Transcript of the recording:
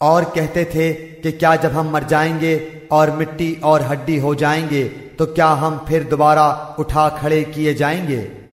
और कहते थे कि क्या जब हम मर जाएँगे और मिट्टी और हड्डी हो जाएँगे तो क्या हम फिर दोबारा उठा खड़े किए जाएँगे?